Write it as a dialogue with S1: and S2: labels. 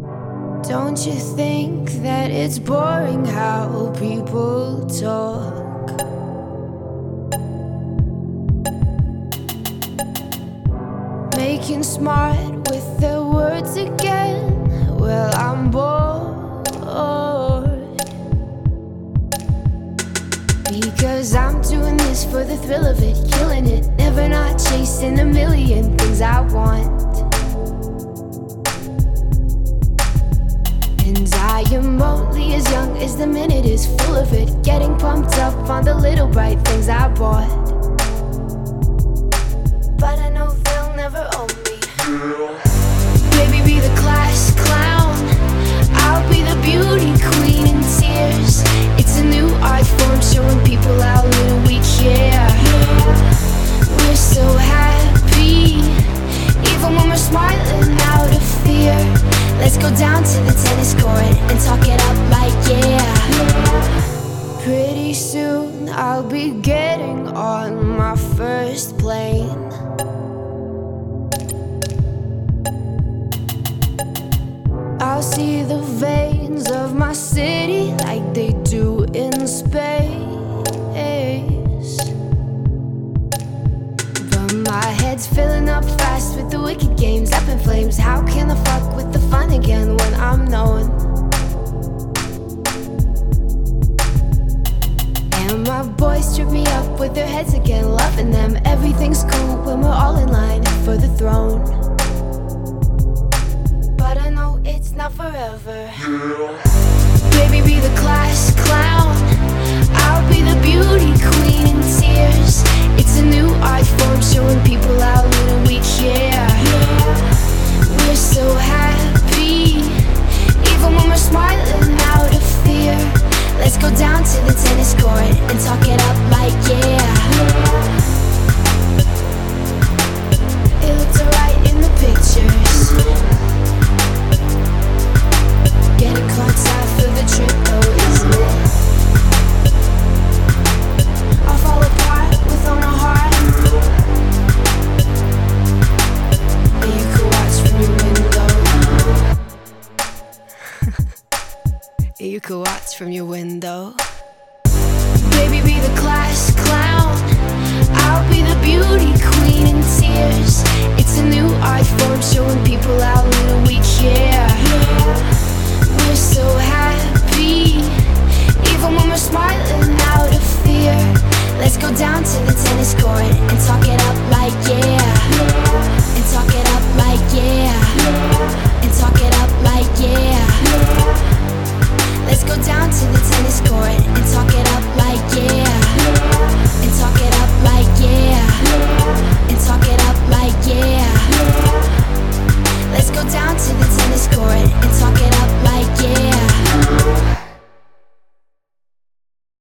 S1: Don't you think that it's boring how people talk? Making smart with their words again. Well, I'm bored. Because I'm doing this for the thrill of it, killing it. Never not chasing I am only as young as the minute is full of it. Getting pumped up on the little bright things I bought. Soon I'll be getting on my first plane. I'll see the veins of my city like they do in space. But my head's filling up fast with the wicked games boys trip me up with their heads again, loving them. Everything's cool when we're all in line for the throne. But I know it's not forever. Baby, be the class clown. I'll be the beauty queen in tears. You could watch from your window. Baby, be the class clown. I'll be the beauty queen in tears. It's a new form showing people care.